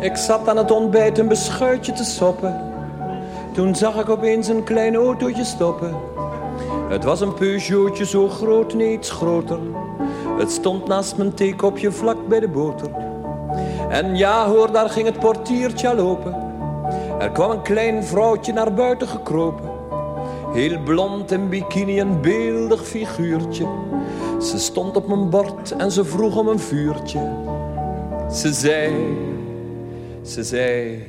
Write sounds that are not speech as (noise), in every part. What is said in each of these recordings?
Ik zat aan het ontbijt een beschuitje te soppen. Toen zag ik opeens een klein autootje stoppen. Het was een Peugeotje zo groot, iets groter. Het stond naast mijn theekopje vlak bij de boter. En ja hoor, daar ging het portiertje al open. Er kwam een klein vrouwtje naar buiten gekropen. Heel blond in bikini, een beeldig figuurtje. Ze stond op mijn bord en ze vroeg om een vuurtje. Ze zei, ze zei,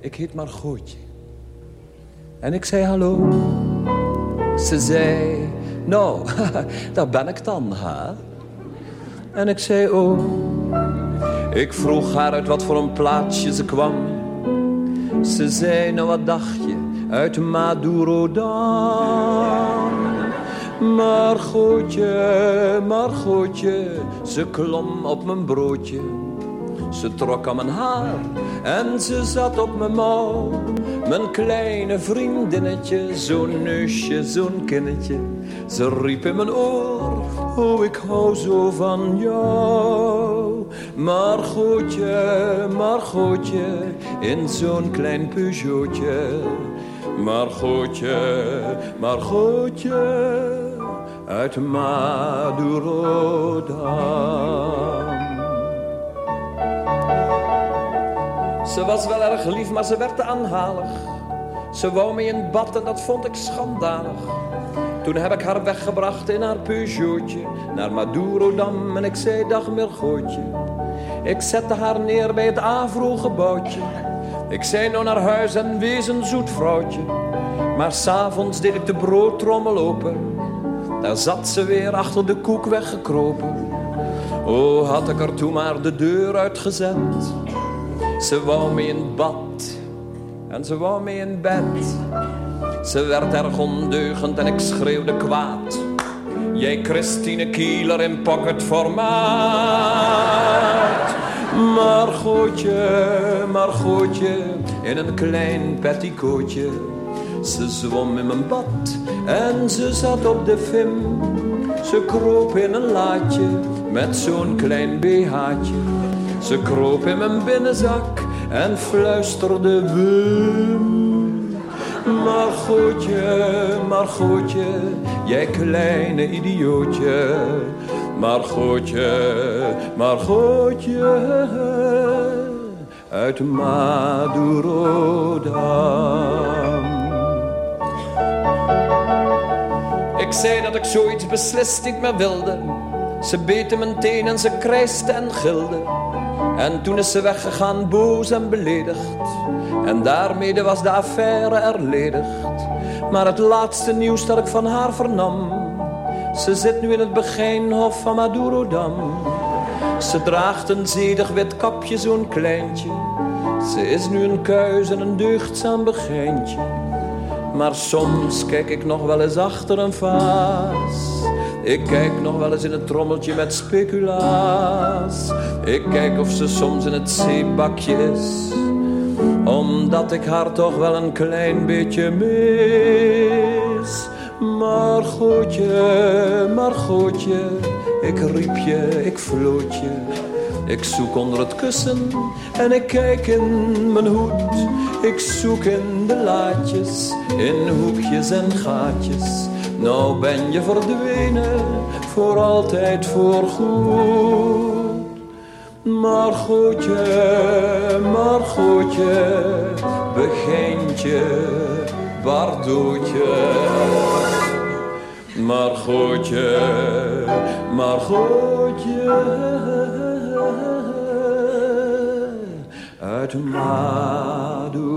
ik heet Margotje. En ik zei hallo. Ze zei, nou, (laughs) daar ben ik dan, ha? En ik zei, oh. Ik vroeg haar uit wat voor een plaatsje ze kwam. Ze zei, nou wat dacht je, uit Madurodam. Margotje, Margotje, ze klom op mijn broodje. Ze trok aan mijn haar en ze zat op mijn mouw. Mijn kleine vriendinnetje, zo'n neusje, zo'n kinnetje. Ze riep in mijn oor, oh ik hou zo van jou. Margotje, Margotje, in zo'n klein Peugeotje. Margotje, Margotje, uit Madurodam. Ze was wel erg lief, maar ze werd aanhalig. Ze wou me in bad en dat vond ik schandalig. Toen heb ik haar weggebracht in haar Peugeotje naar Madurodam en ik zei dag Mergootje. Ik zette haar neer bij het Avro-gebouwtje. Ik zei nou naar huis en wees een zoet vrouwtje. Maar s'avonds deed ik de broodtrommel open. Daar zat ze weer achter de koek weggekropen. Oh, had ik er toen maar de deur uitgezet. Ze wou me in bad en ze wou me in bed. Ze werd erg ondeugend en ik schreeuwde kwaad. Jij Christine Kieler in pocketformaat. Margotje, Margotje, in een klein petticootje. Ze zwom in mijn bad en ze zat op de vim. Ze kroop in een laadje met zo'n klein BH'tje. Ze kroop in mijn binnenzak en fluisterde Wim. Margotje, Margotje, jij kleine idiootje. Margotje, Margotje, uit Madurodam. Ik zei dat ik zoiets beslist niet meer wilde. Ze beette mijn teen en ze krijste en gilde. En toen is ze weggegaan, boos en beledigd. En daarmee was de affaire erledigd. Maar het laatste nieuws dat ik van haar vernam. Ze zit nu in het begijnhof van Madurodam. Ze draagt een zedig wit kapje, zo'n kleintje. Ze is nu een kuis en een deugdzaam begijntje. Maar soms kijk ik nog wel eens achter een vaas. Ik kijk nog wel eens in het trommeltje met speculaas. Ik kijk of ze soms in het zeebakje is. Omdat ik haar toch wel een klein beetje mis. Maar goedje, maar goedje, ik riep je, ik floot je. Ik zoek onder het kussen en ik kijk in mijn hoed. Ik zoek in de laadjes, in hoekjes en gaatjes. Nou ben je verdwenen, voor altijd voor goed. Maar goedje, maar goedje, begintje, bardootje. Maar goedje, maar goedje, uit Madoe.